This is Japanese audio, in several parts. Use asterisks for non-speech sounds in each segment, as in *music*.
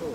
そう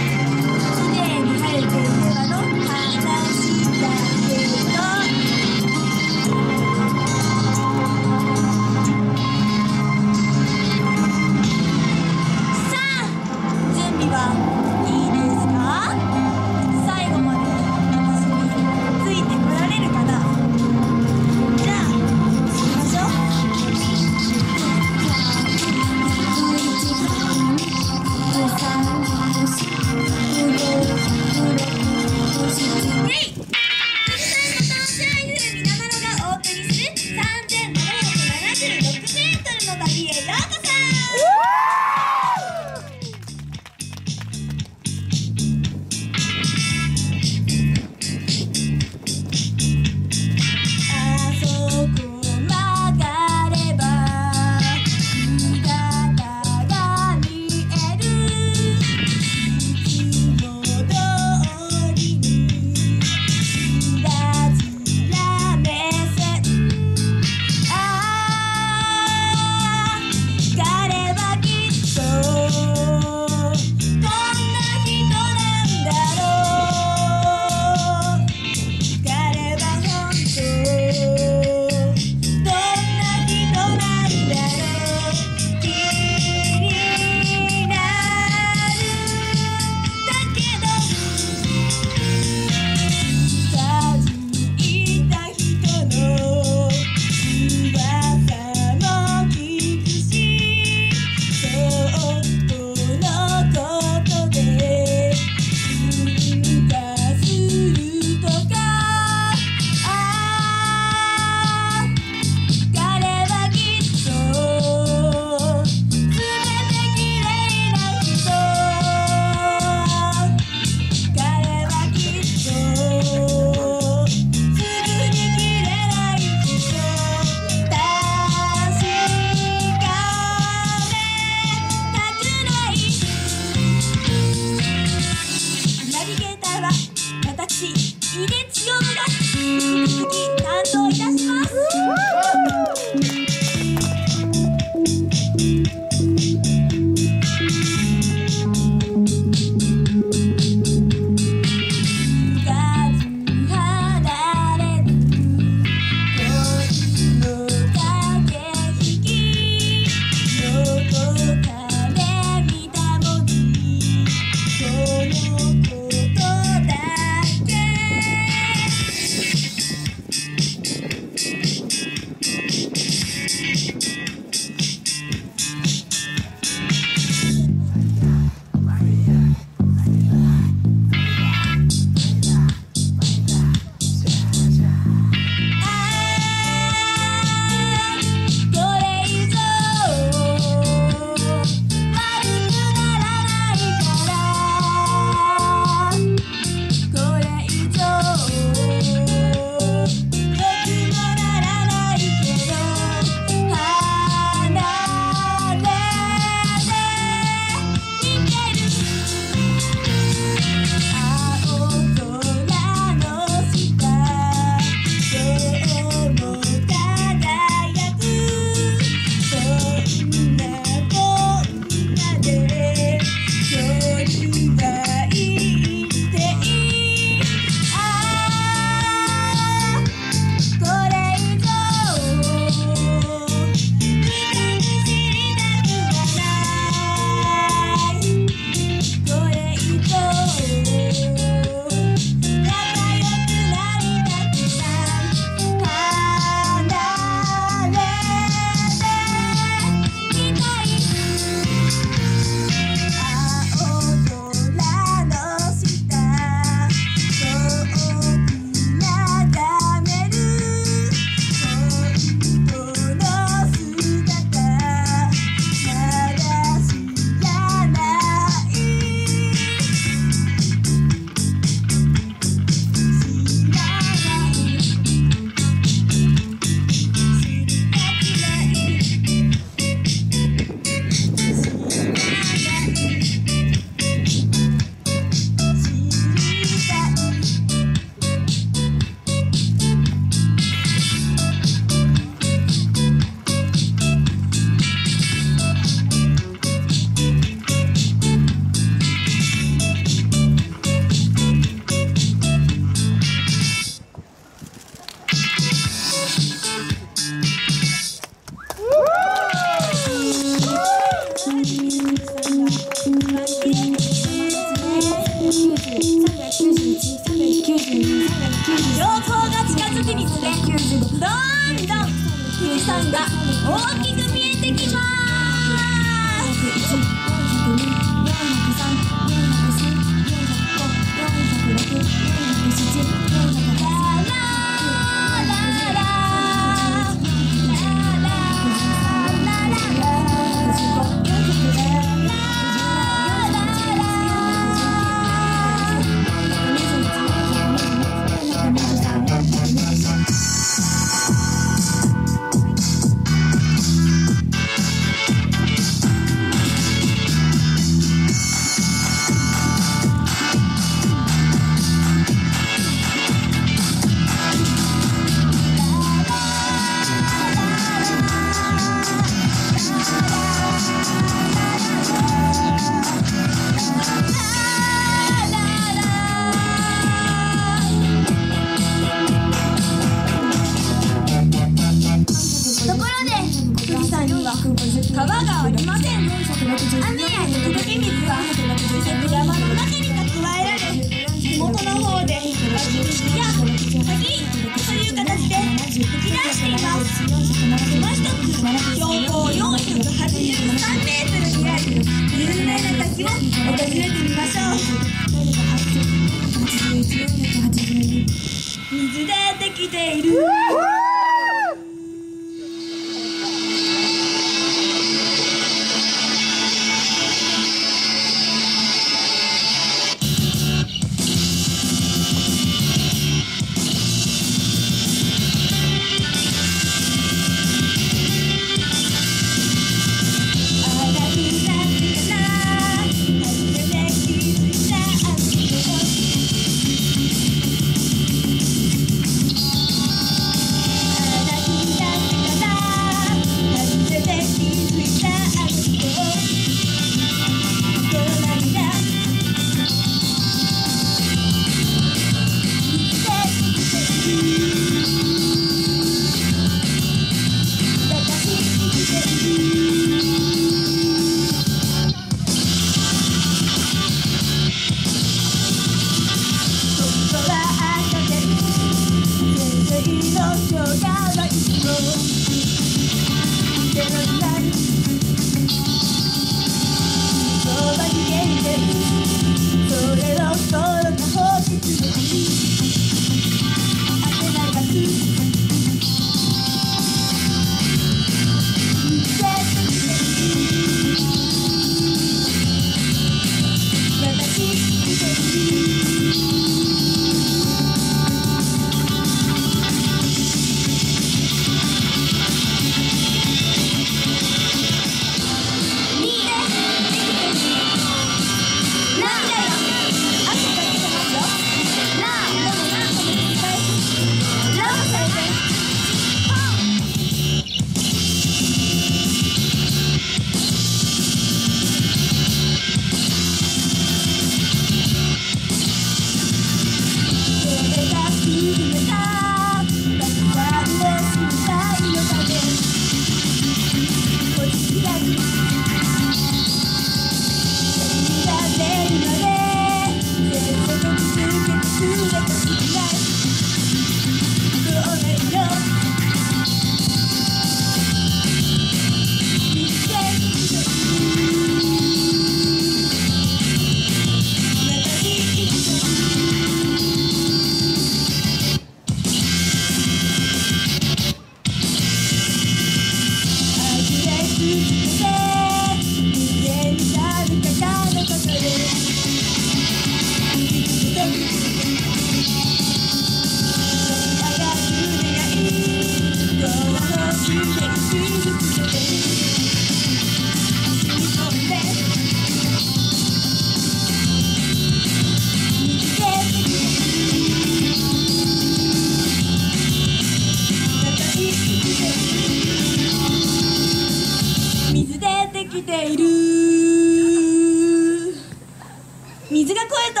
が声と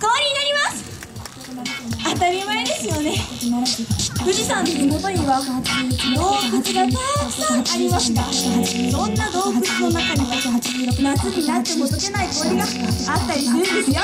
氷になります。当たり前ですよね。富士山の麓には洞窟がたくさんありました。そんな洞窟の中には夏になっても溶けない氷があったりするんですよ。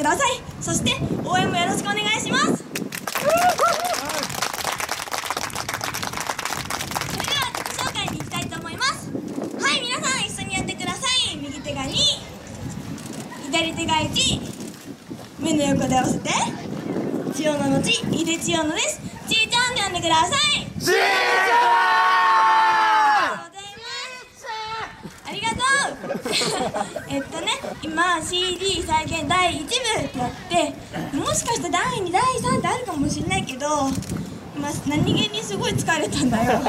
ください。そして応援もよろしくお願いしますそれでは自己紹介に行きたいと思いますはい皆さん一緒にやってください右手が2左手が1目の横で合わせてのち井出千代野ですちーちゃんって呼んでくださいじいちゃありがとうえっとね今 CD 再現第1部ってやってもしかしたら第2第3ってあるかもしれないけど今何気にすごい疲れたんだよだ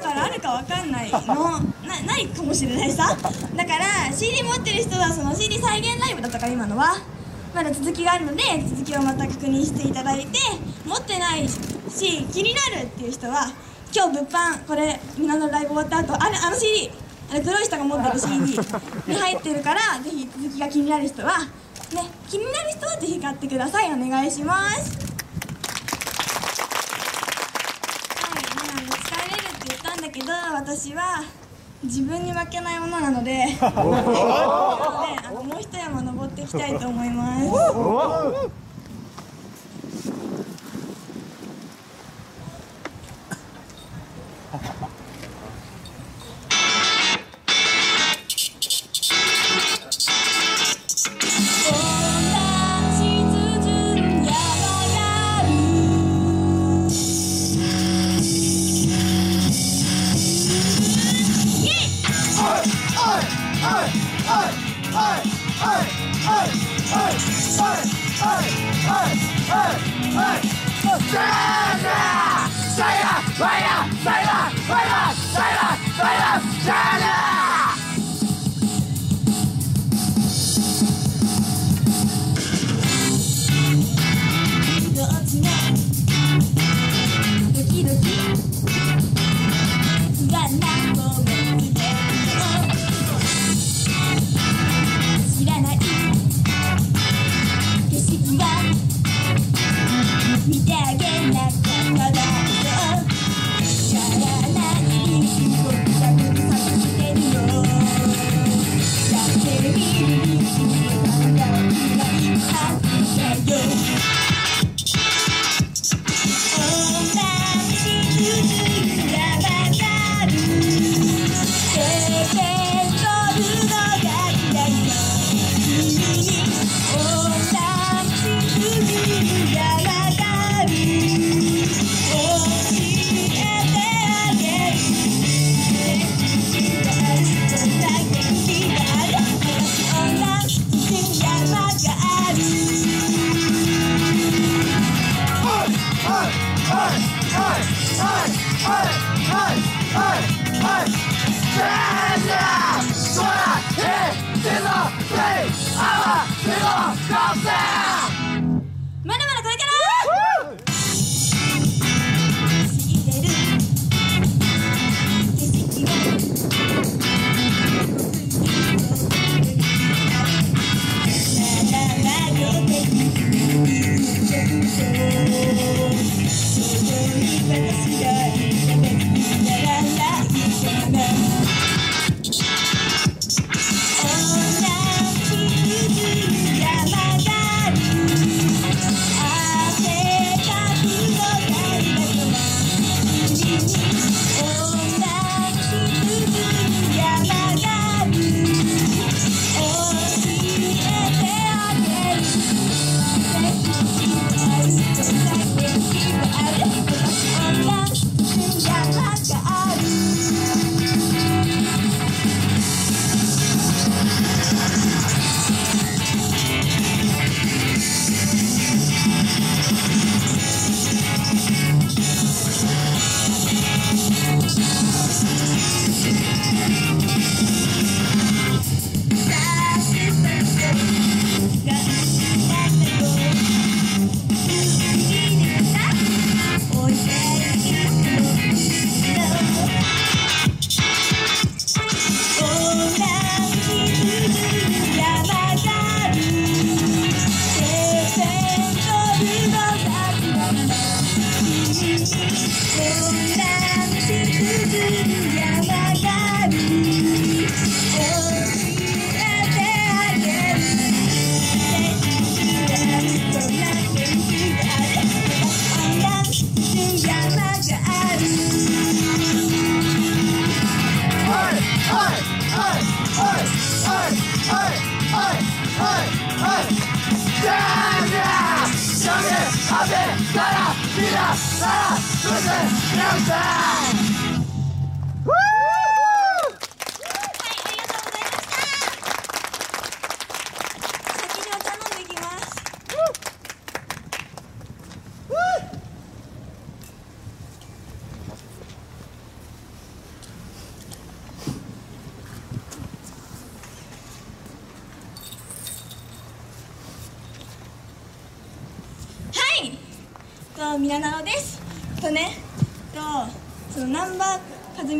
からあるかわかんないのなないかもしれないさだから CD 持ってる人はその CD 再現ライブだったから今のは続きがあるので続きをまた確認していただいて持ってないし気になるっていう人は今日物販これみんなのライブ終わった後あれあの CD あれ黒い人が持ってる CD に入ってるからぜひ続きが気になる人はね気になる人はぜひ買ってください。お願いします。はい今疲れるって言ったんだけど私は自分に負けないものなので *laughs* であのもう一山登っていきたいと思います。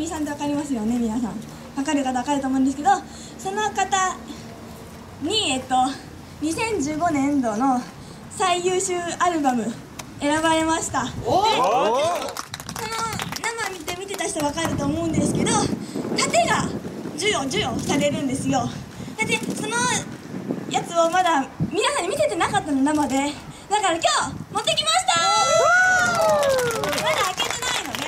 さんってわかりますよね皆さん。わかる方わかると思うんですけどその方にえっと2015年度の最優秀アルバム選ばれました。でその生見て見てた人わかると思うんですけど盾が授与授与されるんですよ。だってそのやつをまだ皆さんに見せてなかったの生で。だから今日持ってきました。まだ開けてないので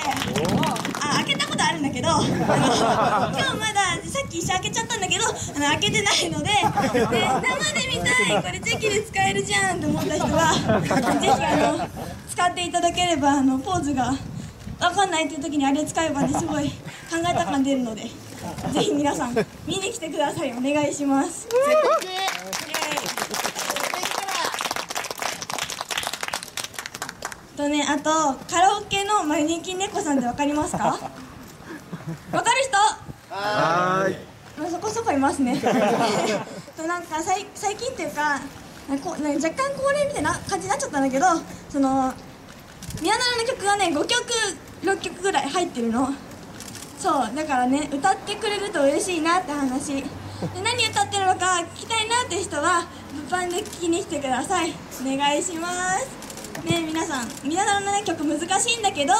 あ開けたことあるんだけどあの今日まださっき一緒開けちゃったんだけどあの開けてないのでで生で見たいこれチェキで使えるじゃんと思った人はぜひあの使っていただければあのポーズが分かんないっていう時にあれ使えばねすごい考えた感出るのでぜひ皆さん見に来てください。お願いします。とねあとカラオケのマネキン猫さんってわかりますか？わかる人？はーい。まあそこそこいますね。となんかさい最近っていうかなんかこうなんか若干恒例みたいな感じになっちゃったんだけどその宮野の曲がね5曲6曲ぐらい入ってるの。そうだからね歌ってくれると嬉しいなって話。で何歌ってるのか聞きたいなって人は物販で聞きに来てください。お願いしますね皆さん宮野のね曲難しいんだけど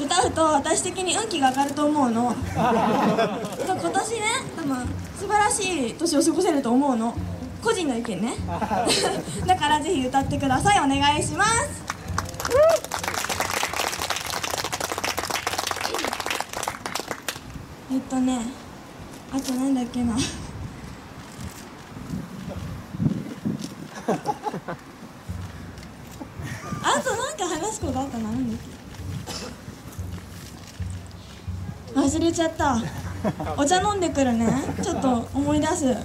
歌うと私的に運気が上がると思うの。*laughs* 今年ね多分素晴らしい年を過ごせると思うの。個人の意見ね。*laughs* だからぜひ歌ってください。お願いします。えっとねあとなんだっけな *laughs* あとなんか話すことあったななんだっけ忘れちゃった。お茶飲んでくるね。ちょっと思い出す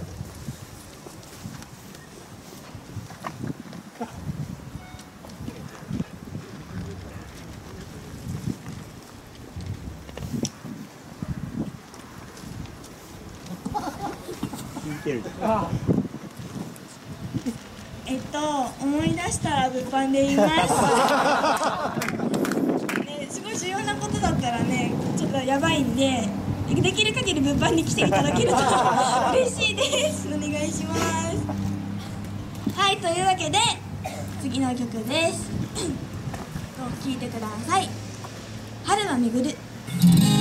えっと思い出したら物販で言います。ねすごい重要なことだったらねちょっとやばいんでできる限り物販に来ていただけると嬉しいです。お願いします。はいというわけで次の曲です。*coughs* 聴いてください。春は巡る。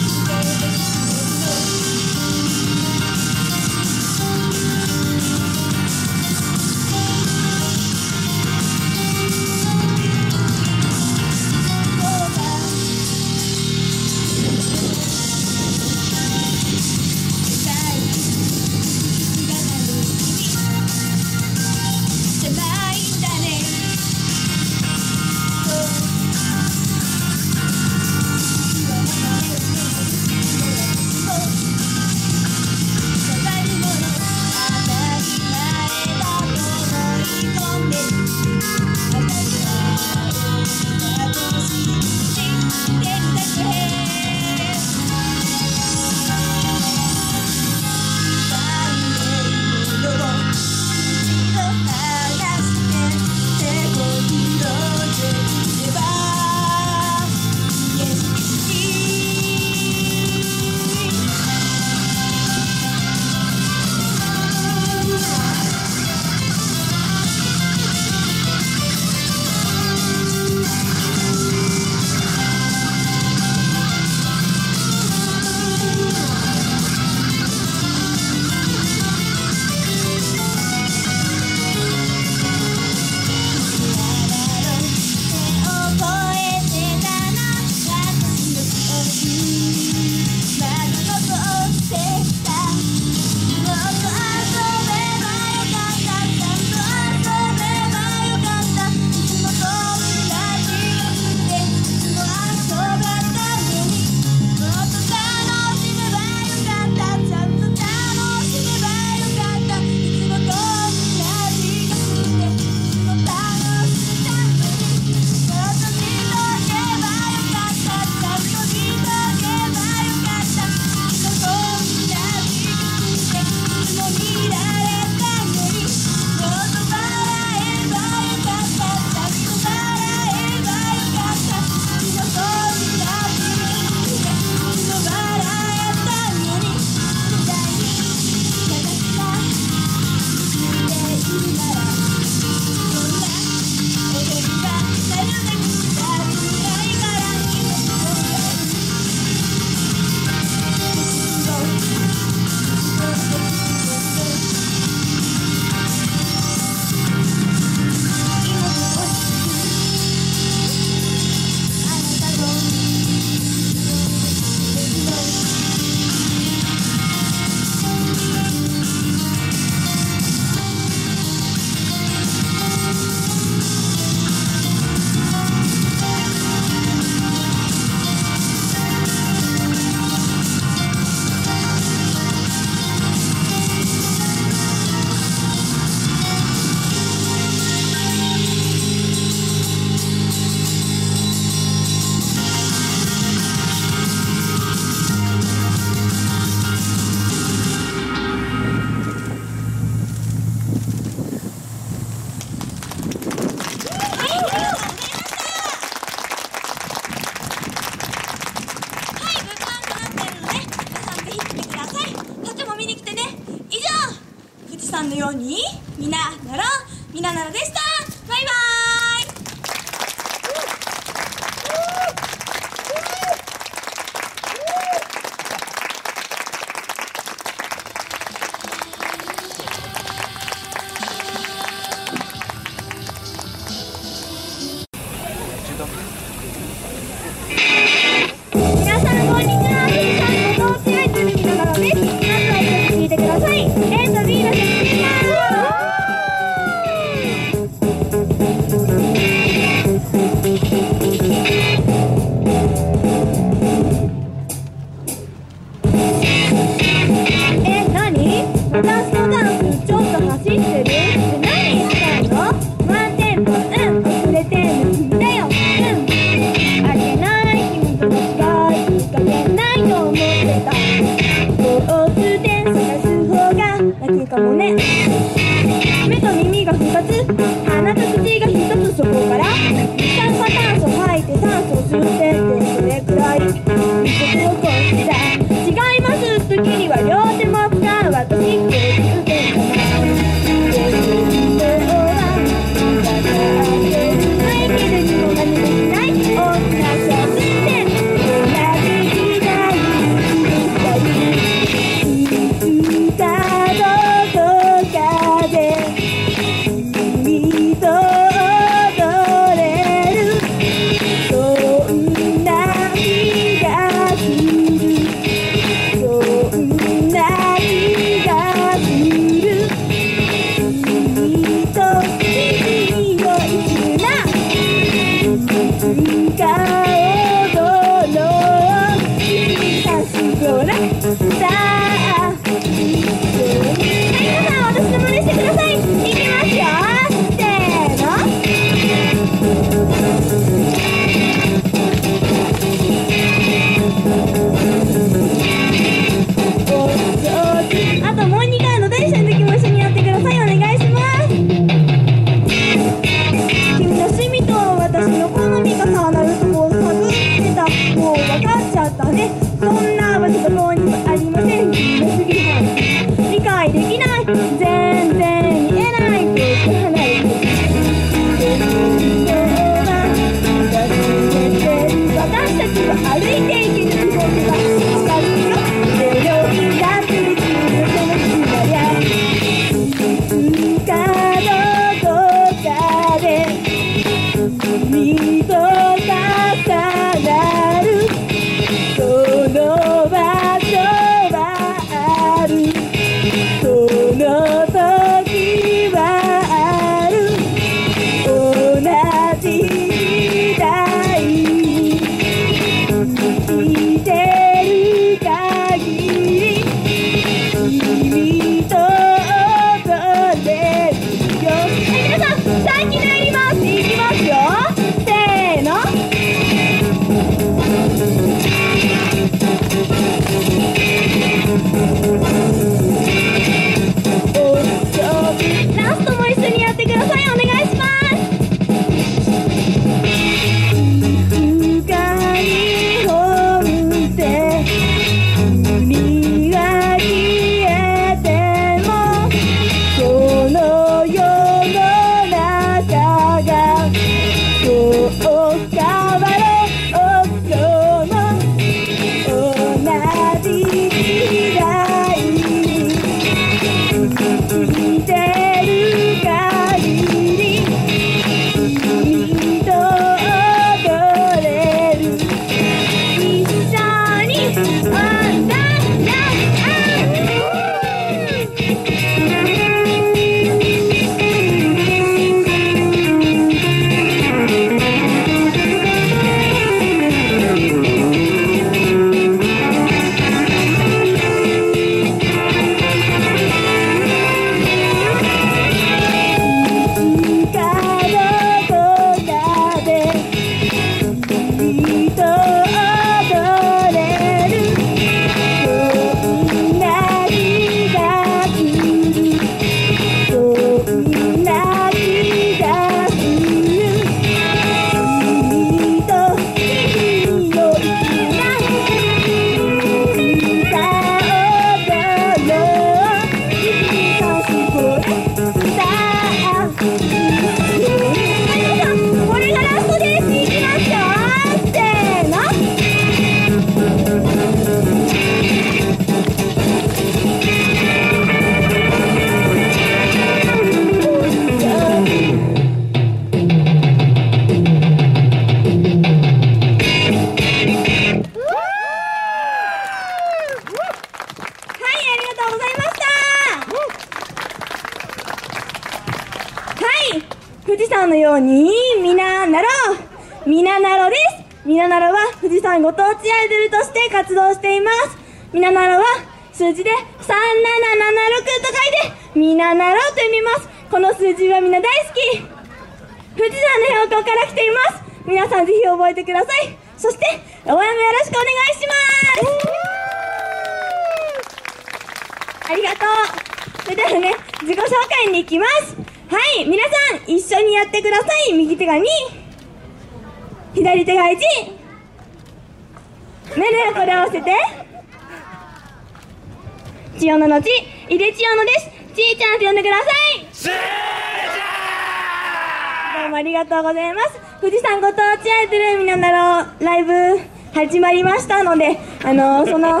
ましたので、あのー、その、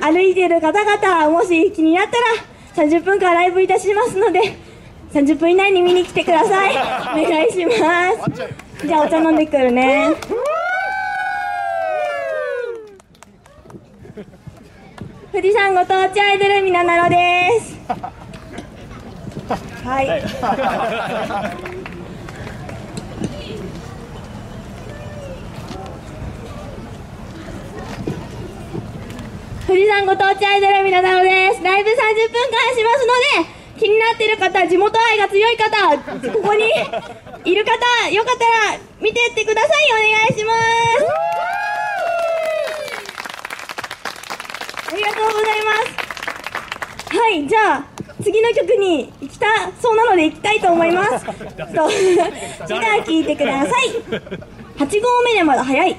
歩いている方々、もし気になったら、30分間ライブいたしますので、30分以内に見に来てください。お願いします。じゃあ、お茶飲んでくるね。富士山ご当地アイドルみななろです。はい。ね気になってる方地元愛が強い方ここにいる方よかったら見てってください。お願いします。ありがとうございます。はいじゃあ次の曲に行きたそうなので行きたいと思います。*laughs* 次回聴いてください。8合目でまだ早い。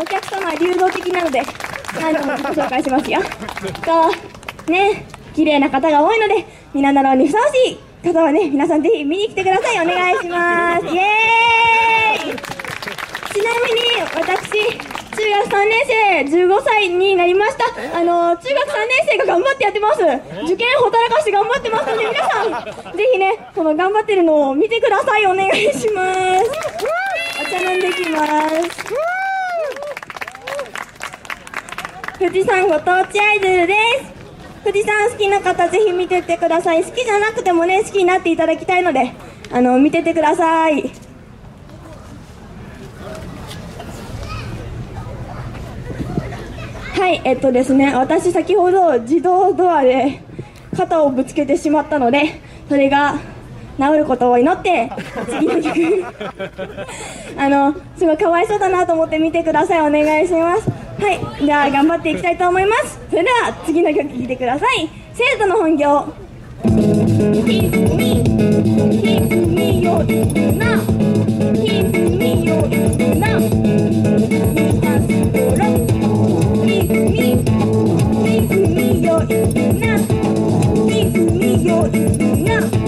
お客様流動的なので何度もご紹介しますよ。とね綺麗な方が多いので皆なろにふさわしい方はね皆さんぜひ見に来てください。お願いします。イエーイ。ちなみに私中学3年生15歳になりました。あの中学3年生が頑張ってやってます。受験ほたらかして頑張ってますので皆さんぜひねこの頑張ってるのを見てください。お願いします。お茶飲んできます。富士山ご当地アイドルです。富士山好きな方ぜひ見てってください。好きじゃなくてもね好きになっていただきたいのであの見ててください。はいえっとですね私先ほど自動ドアで肩をぶつけてしまったのでそれが治ることを祈って次の曲。*laughs* あのすごいかわいそうだなと思って見てください。お願いします。はいでは頑張っていきたいと思いますそれでは次の曲聴いてください生徒の本業 Please me よいつな me いつみ me よいなな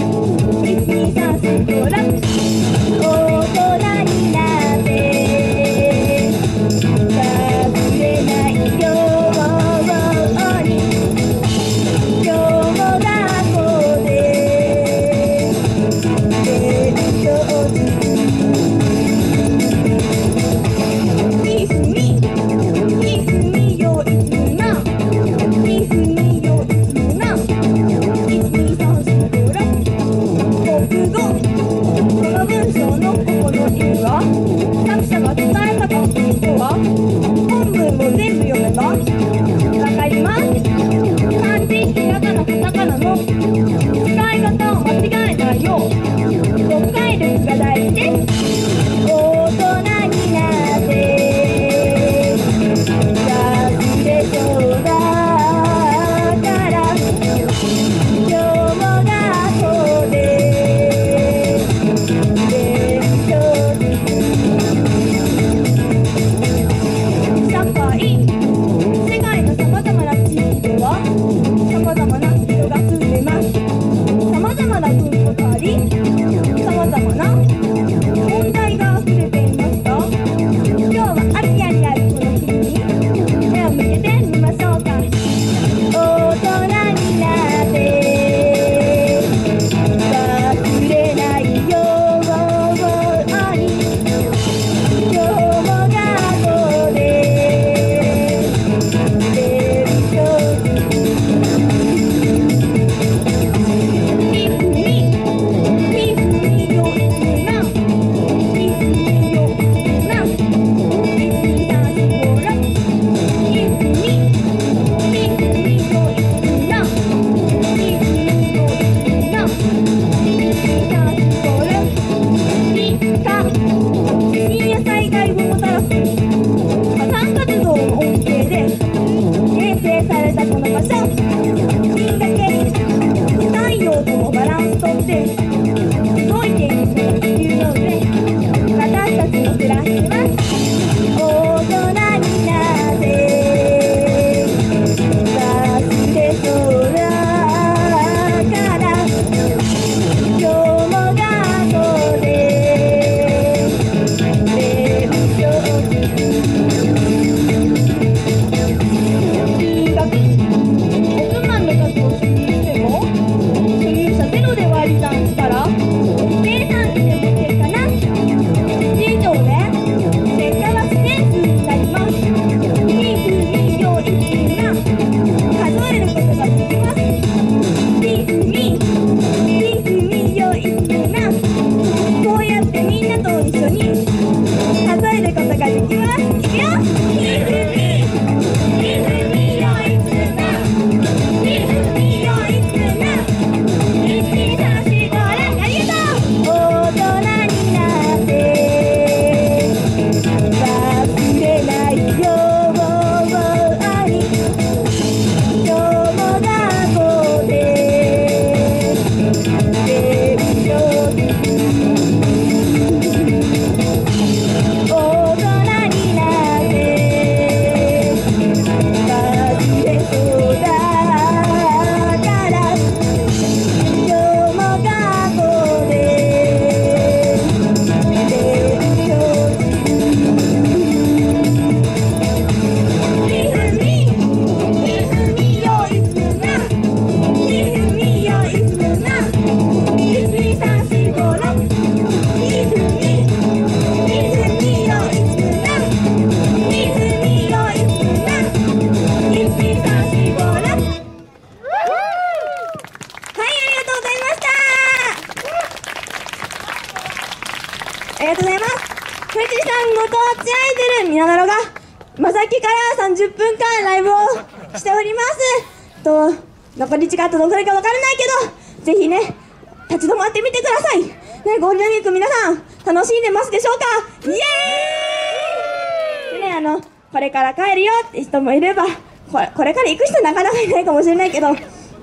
人もいれば、これこれから行く人なかなかいないかもしれないけど、あ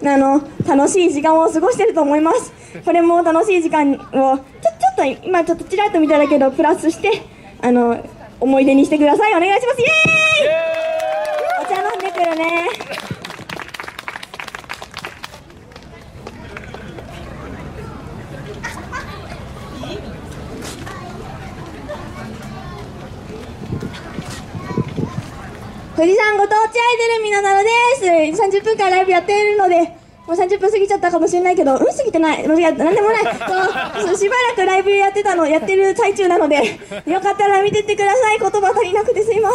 の、楽しい時間を過ごしてると思います。これも楽しい時間を、ちょ、ちょっと、今ちょっとちらっと見ただけど、プラスして、あの、思い出にしてください。お願いします。イエーイお茶飲んでくるね。富士山ご当地アイドルみななのです30分間ライブやっているのでもう30分過ぎちゃったかもしれないけどうん過ぎてない。間違えたなんでもない。そう *laughs* しばらくライブやってたのやってる最中なのでよかったら見てってください。言葉足りなくてすいま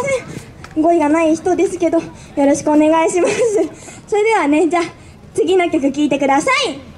せん。語彙がない人ですけどよろしくお願いします。それではねじゃあ次の曲聴いてください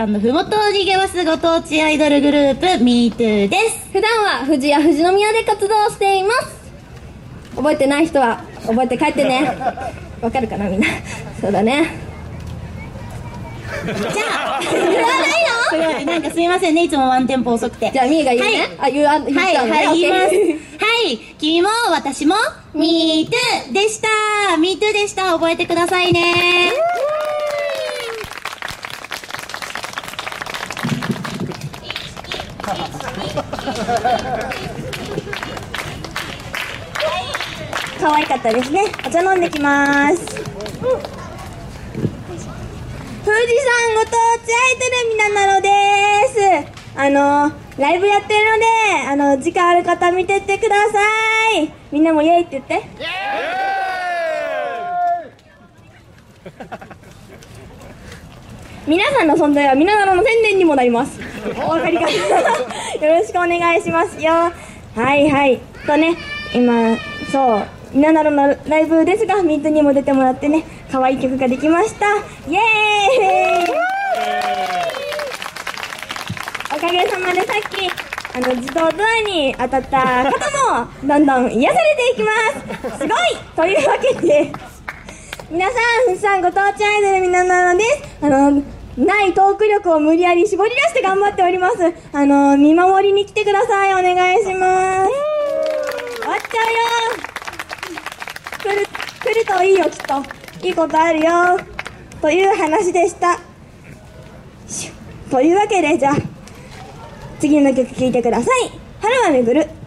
山のふもとを逃げますご当地アイドルグループ MeToo です。普段は富士や富士宮で活動しています覚えてない人は覚えて帰ってね *laughs* わかるかなみんなそうだねじゃあ、すごい、なんかすみませんね、いつもワンテンポ遅くて。じゃあみーが言うね、はいあ言うあ言っはい、ちゃうのねはい、言います。はい、君も私も MeToo でした。MeToo でした。覚えてくださいね。かったですね。お茶飲んできます。富士山ご当地アイドルみななのです。あのライブやってるのであの時間ある方見てってください。みんなもイエイって言って。皆さんの存在は皆なの宣伝にもなります。お分かりか *laughs* よろしくお願いしますよ。はいはい。とね今そう。皆なののライブですがミートにも出てもらってね可愛い曲ができました。イエーイ。おかげさまでさっきあの自動ドアに当たった方もだんだん癒されていきます。すごいというわけで皆さん富士山ご当地アイドルみななのです。あのないトーク力を無理やり絞り出して頑張っております。あの見守りに来てください。お願いします。終わっちゃうよ。るといいよきっと。いいことあるよ。という話でした。というわけでじゃあ次の曲聴いてください。春は巡る。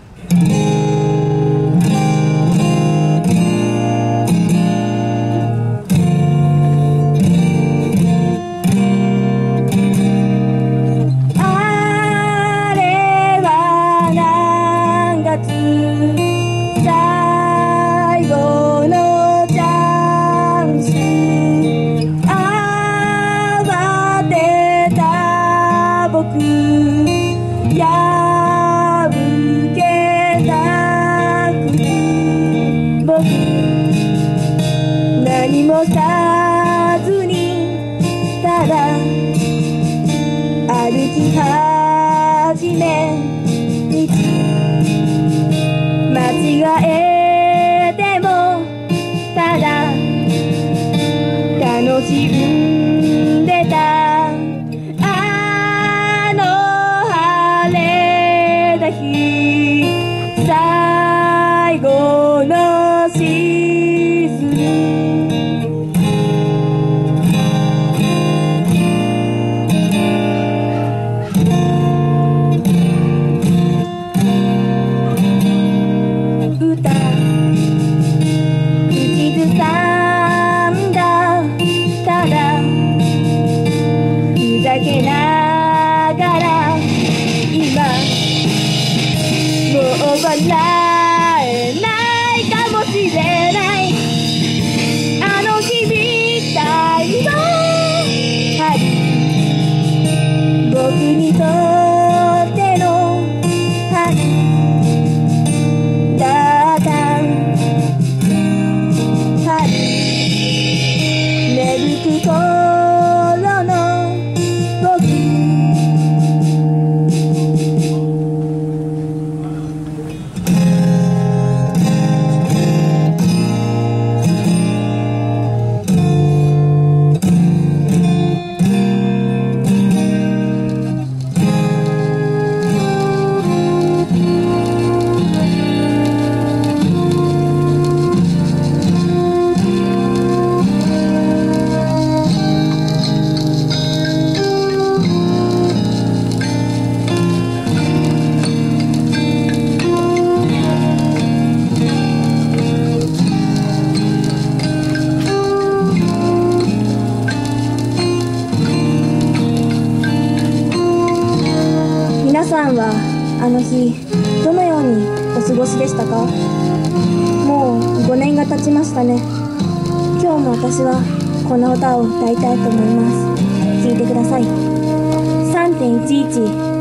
ださい3.11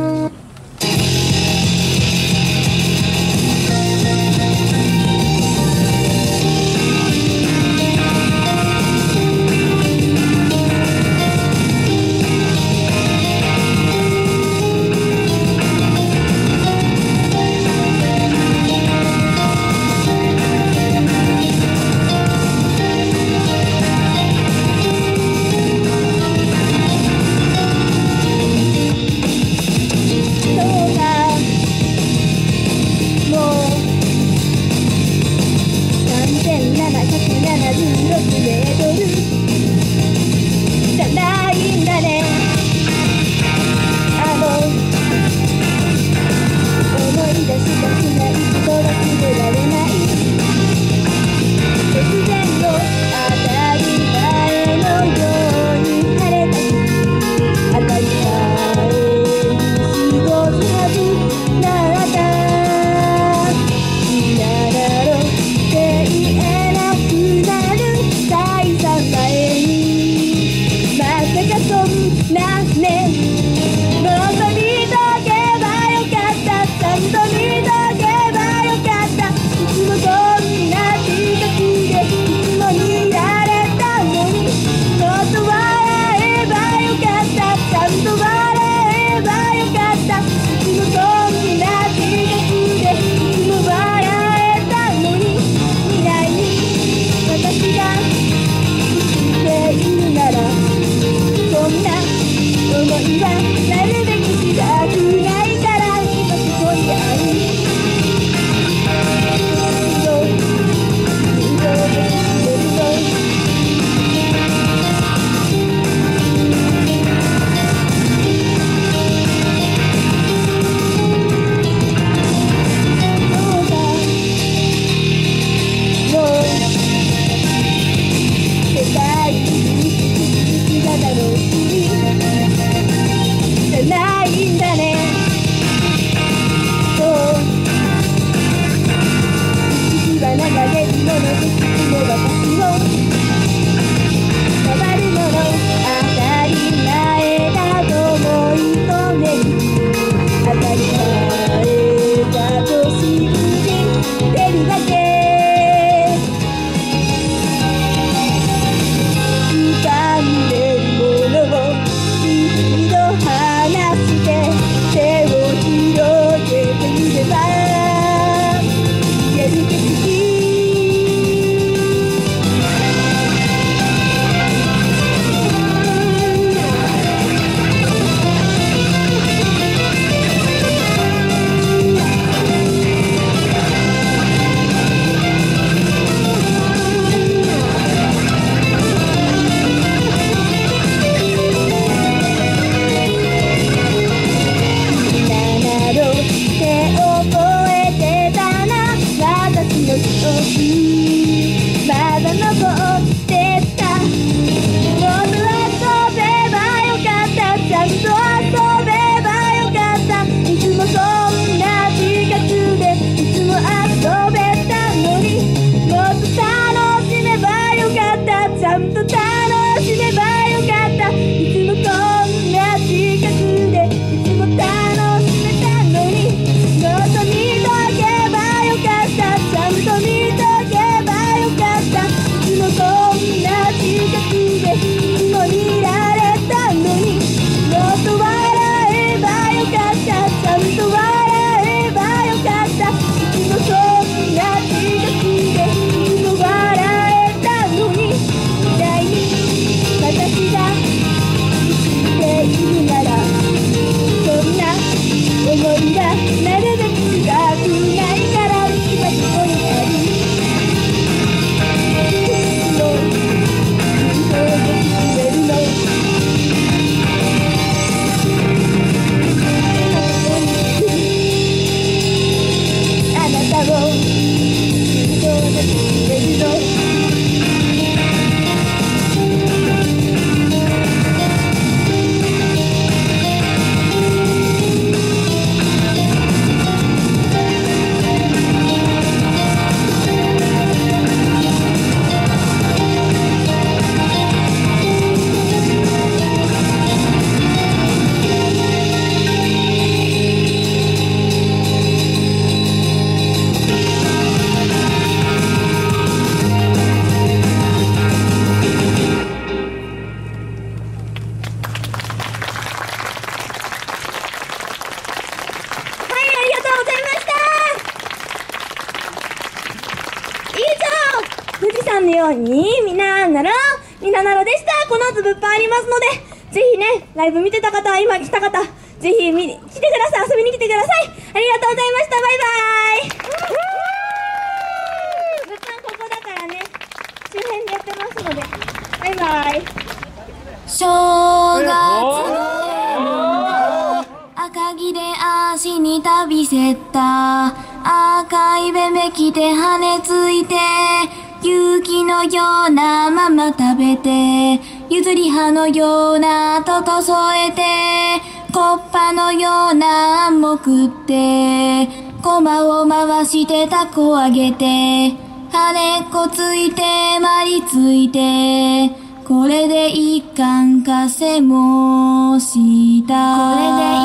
くって駒を回してタコ上げて羽こついてまりついてこれで一貫稼もした。これで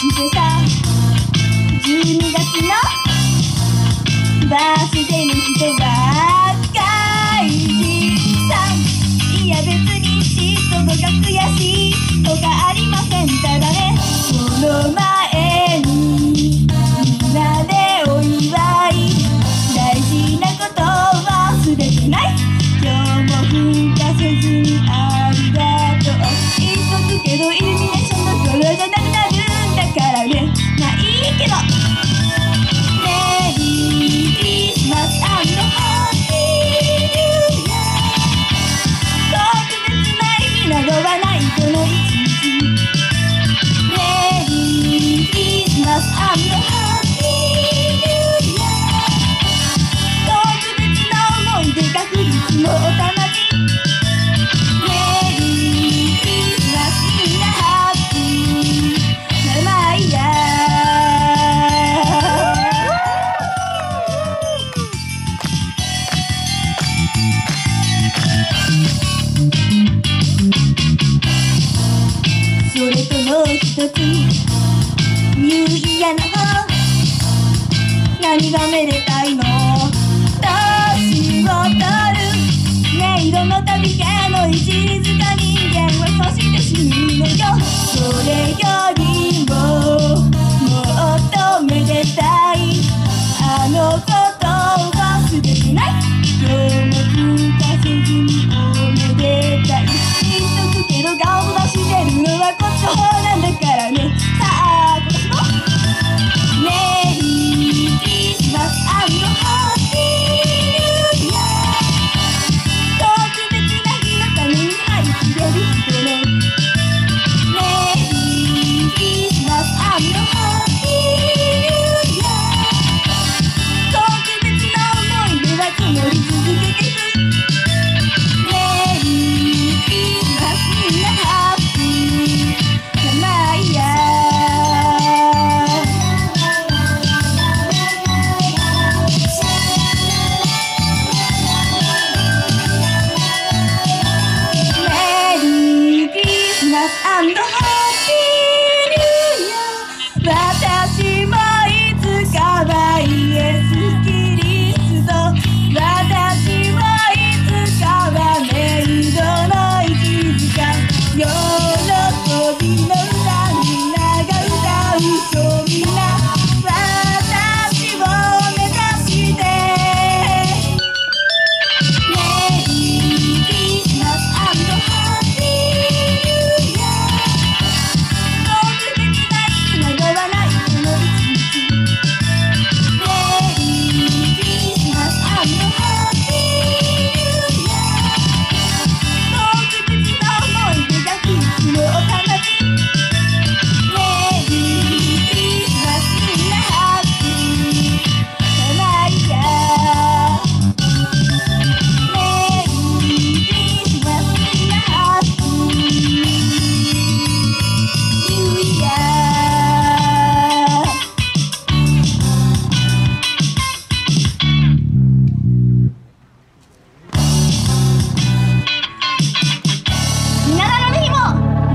してさ。12月のバースデーにしは若いじさん。いや別に嫉妬とか悔しいとかありません。ただね yeah.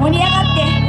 盛り上がって。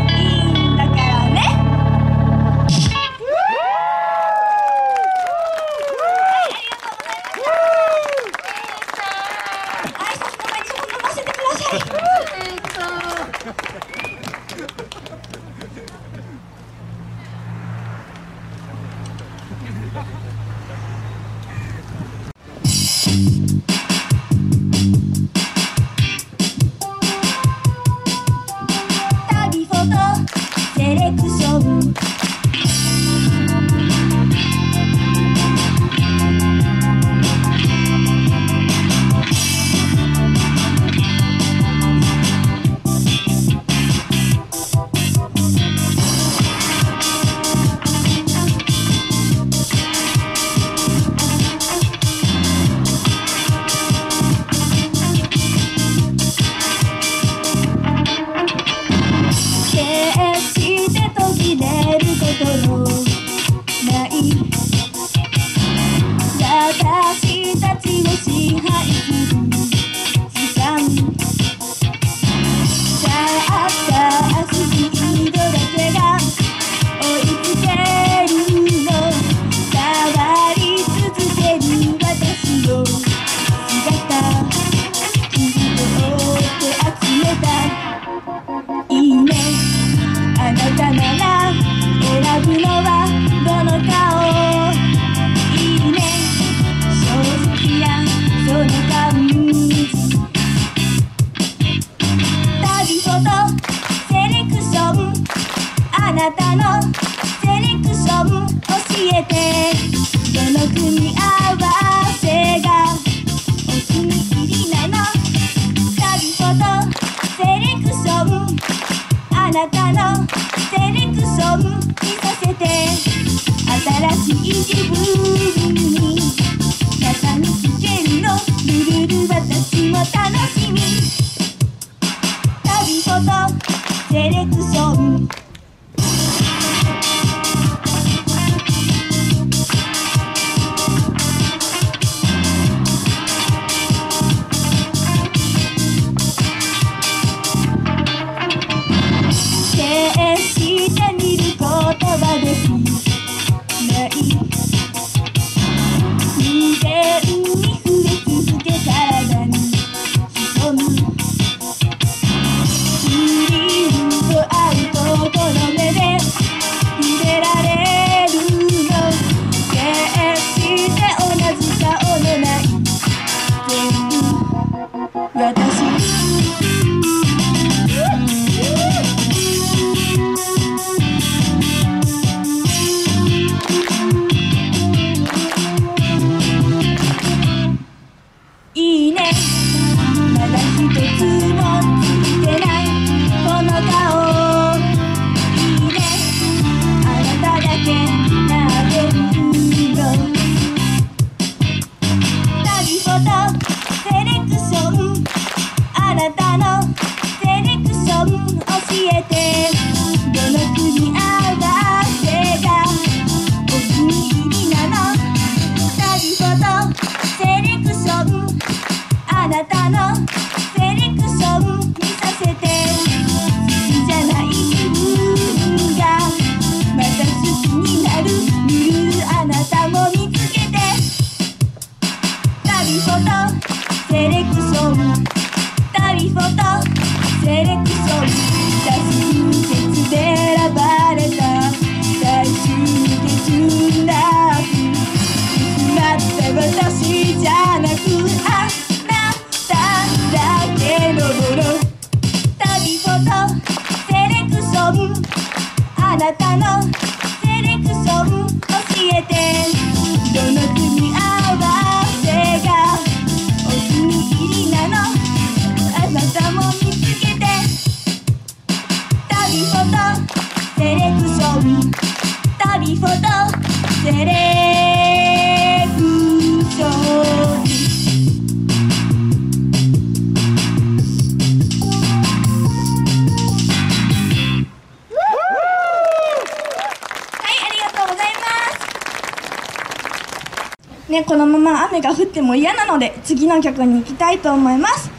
次の曲に行きたいと思います。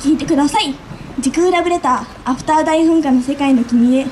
聴いてください。時空ラブレターアフター大噴火の世界の君へ。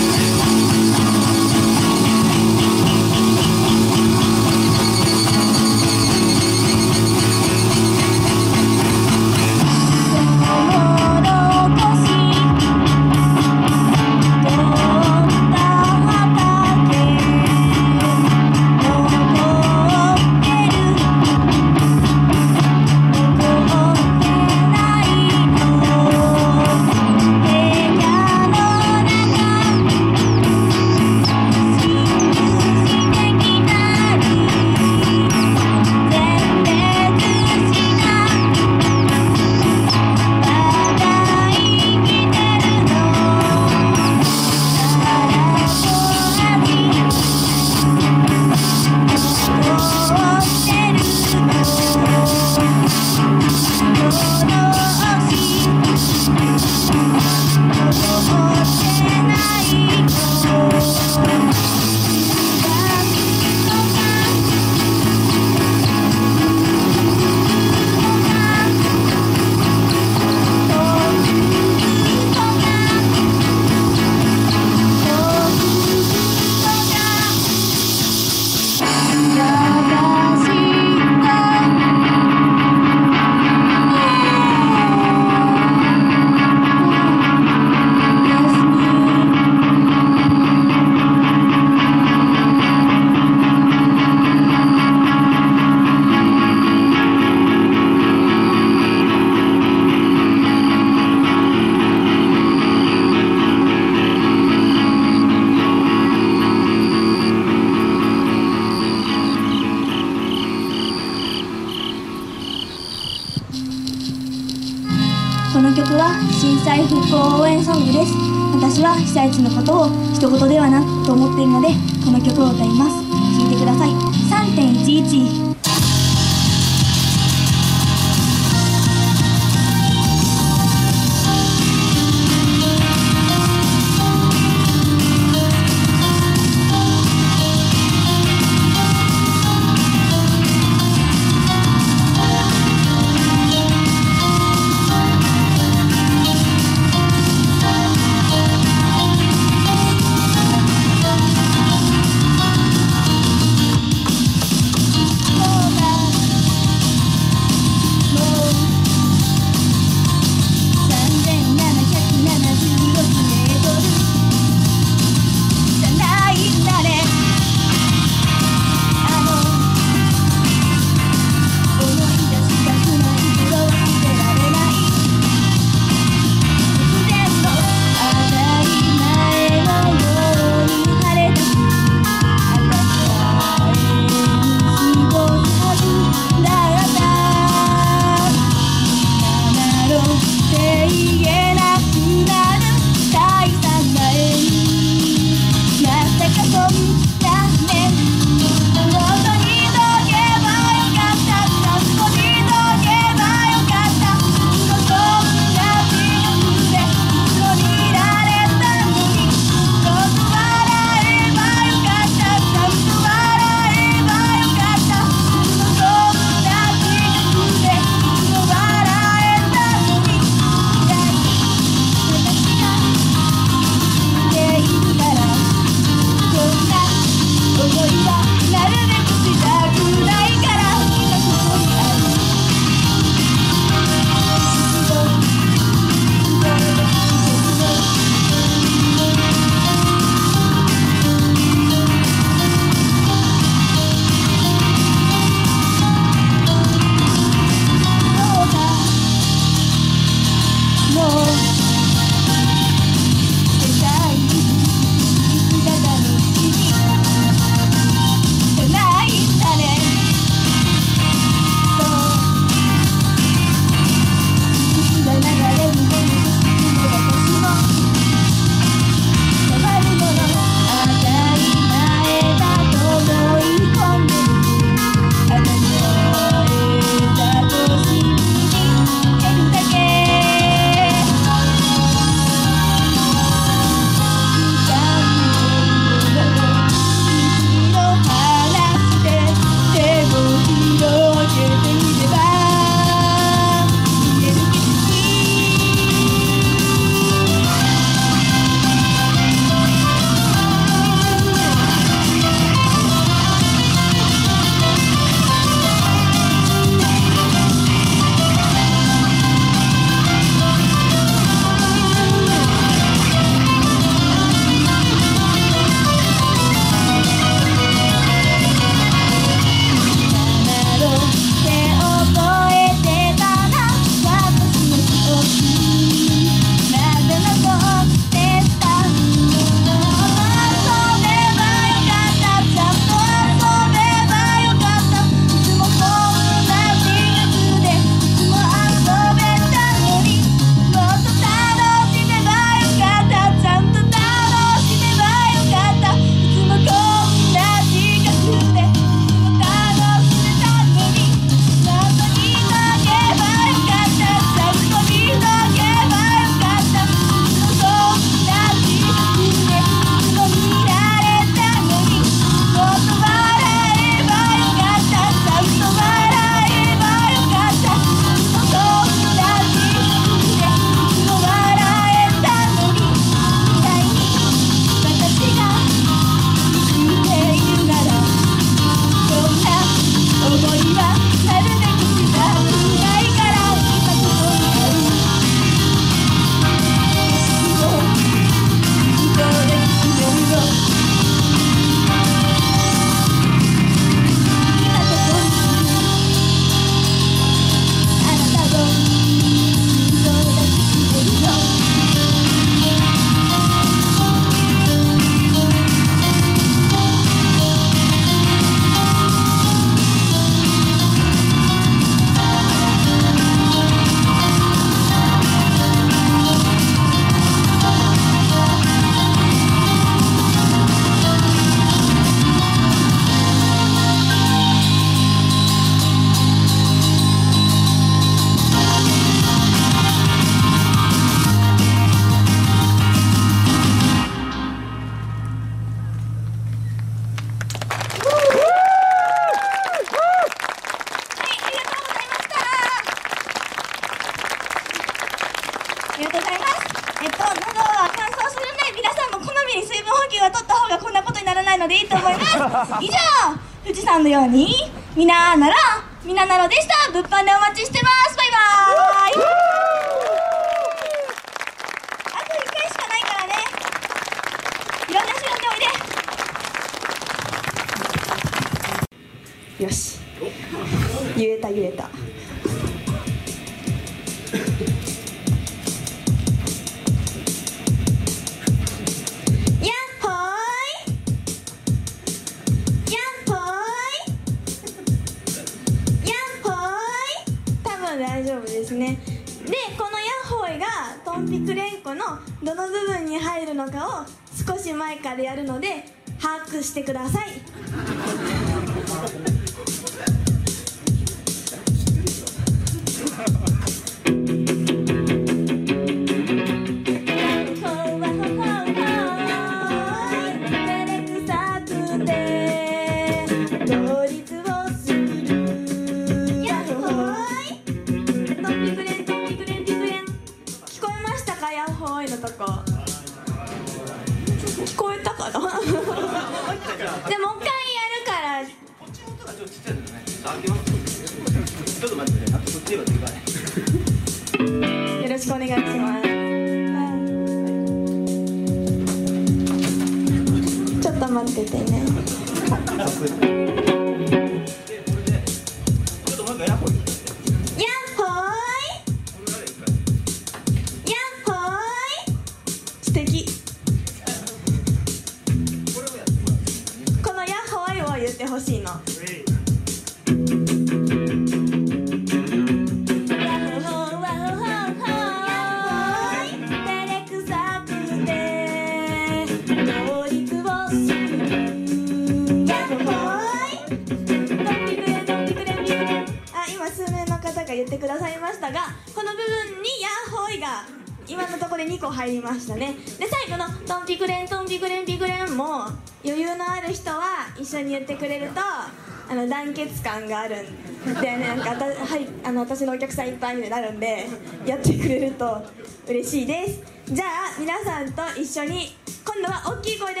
緒に言ってくれるとあの団結感があるんでなんかはい、あの私のお客さんいっぱいになるんでやってくれると嬉しいです。じゃあ皆さんと一緒に今度は大きい声で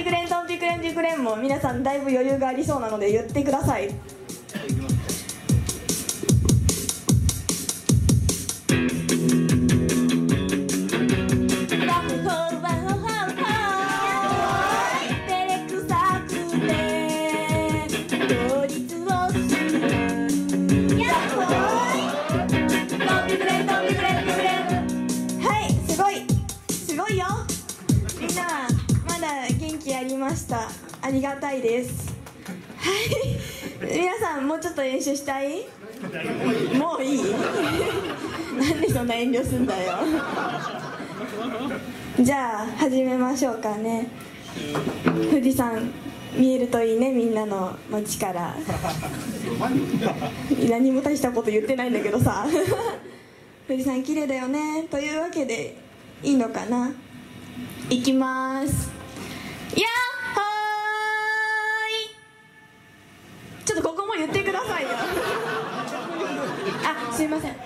トンピクレンジクレンも皆さんだいぶ余裕がありそうなので言ってください。たいです。はい。皆さんもうちょっと練習したい？もういい？なんでそんな遠慮すんだよ。じゃあ始めましょうかね。富士山見えるといいねみんなの街から。何も大したこと言ってないんだけどさ。富士山綺麗だよね。というわけでいいのかな？いきます。やーちょっとここも言ってくださいよ。あすいません。いや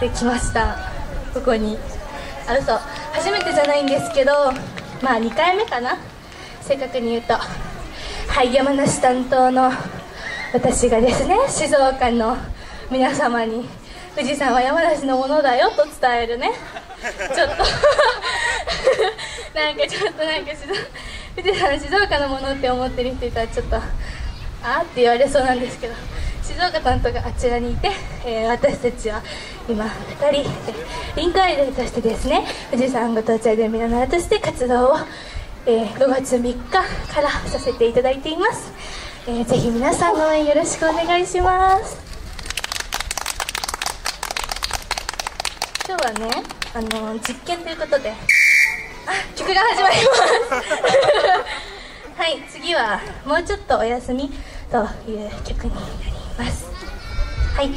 て来ました。ここに。あ嘘初めてじゃないんですけどまあ2回目かな。正確に言うと。はい山梨担当の私がですね静岡の皆様に富士山は山梨のものだよと伝えるね。ちょっと。*laughs* なんかちょっとなんか静富士山静岡のものって思ってる人いたらちょっとあーって言われそうなんですけど。静岡担当があちらにいて、えー私たちは今2人でリンクアイドルとしてですね富士山ご当地アイドルミラノラとして活動を、えー5月3日からさせていただいています、えーぜひ皆さんの応援よろしくお願いします。今日はねあの実験ということであ曲が始まります。*laughs* はい次はもうちょっとお休みという曲になります。はい。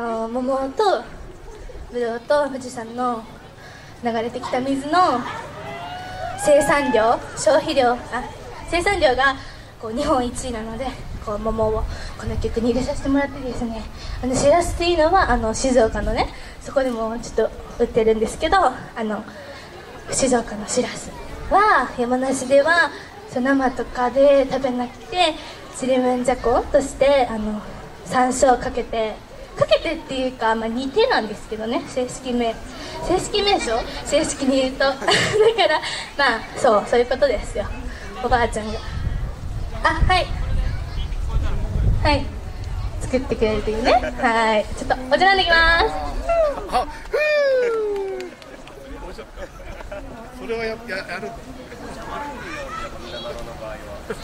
の桃とぶどうと富士山の流れてきた水の生産量、消費量、あ、生産量がこう日本一位なので、こう桃をこの曲に入れさせてもらってですね、あのしらすっていうのはあの静岡のね、そこでもちょっと売ってるんですけど、あの静岡のしらすは山梨では生とかで食べなくてちりめんじゃことしてあの山椒かけてかけてっていうか、まあ、煮てなんですけどね正式名正式名称？正式に言うと。*laughs* だからまあそうそういうことですよ。おばあちゃんが。あはい。はい。作ってくれるというね。はい。ちょっとお茶飲んできます。*laughs* *laughs* それはやややる。た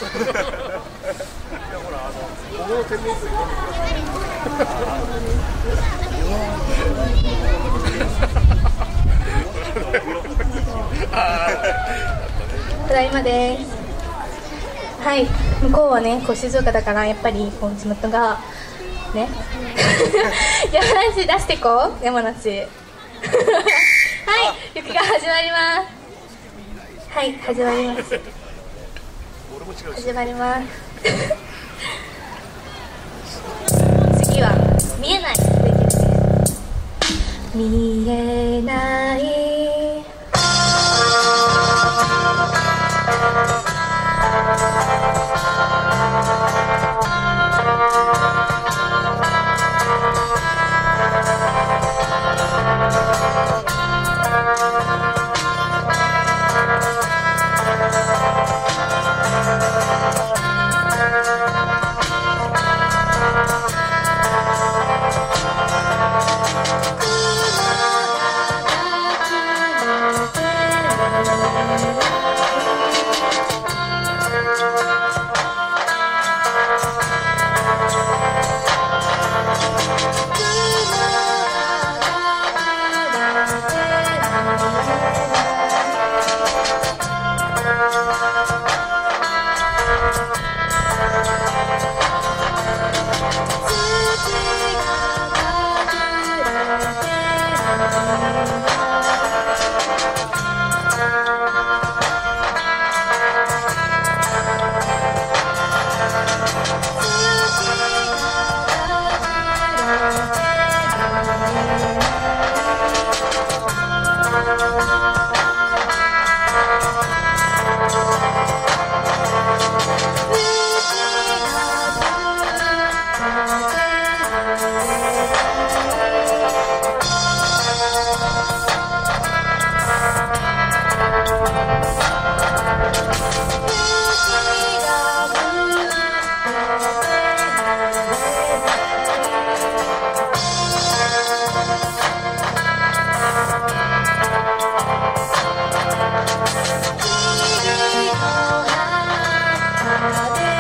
だいまです。はい。向こうはねこう静岡だからやっぱりこう地元がね。*laughs* 山梨出してこう。山梨。*laughs* はい。曲が始まります。はい始まります。始まります。次は見えないです見えない Thank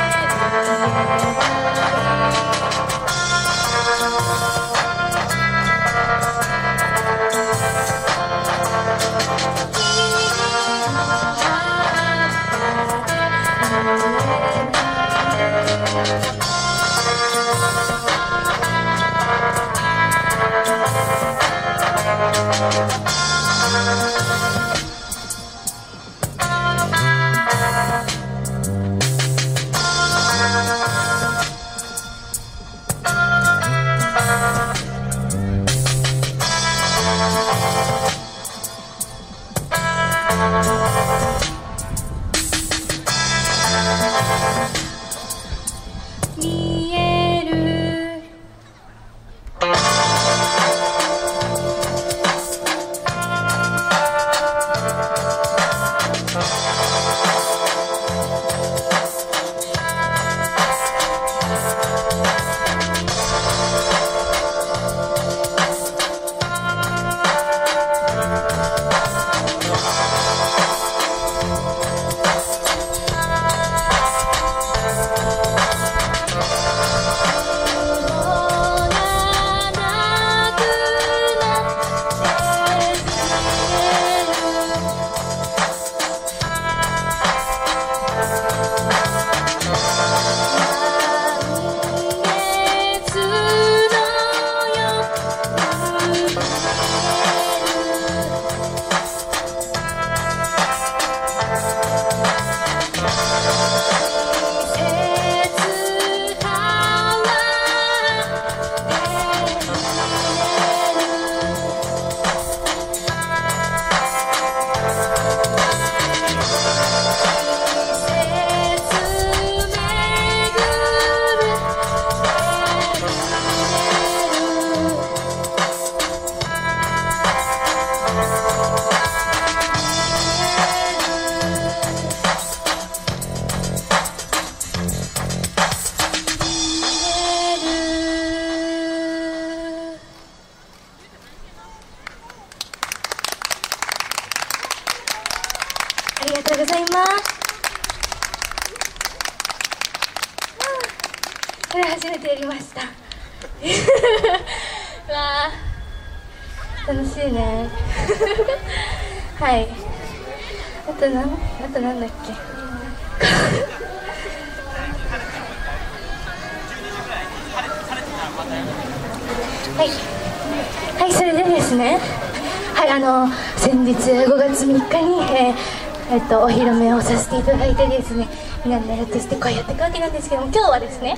っとお披露目をさせていただいてですね、みんなでやるとしてこうやっていくわけなんですけども、今日はですね、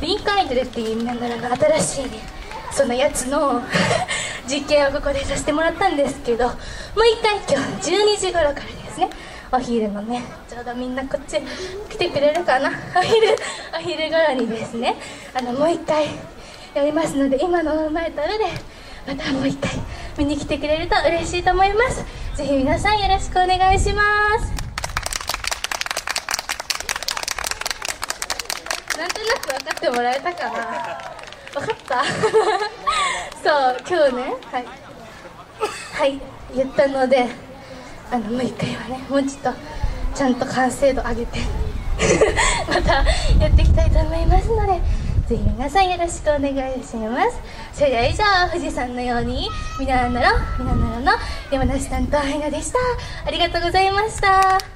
リンクアイドルっていうみんなの新しいねそのやつの *laughs* 実験をここでさせてもらったんですけど、もう一回今日12時頃からですね。お昼のねちょうどみんなこっち来てくれるかな？お昼お昼頃にですねあのもう一回やりますので今の前と裏でまたもう一回見に来てくれると嬉しいと思いますぜひ皆さんよろしくお願いします。なんとなく分かってもらえたかな。分かった？そう今日ねはい。はい言ったのであのもう一回はね。もうちょっとちゃんと完成度上げて。*laughs* またやっていきたいと思いますのでぜひ皆さんよろしくお願いします。それでは以上富士山のようにみななろみななろの山梨担当アイナでした。ありがとうございました。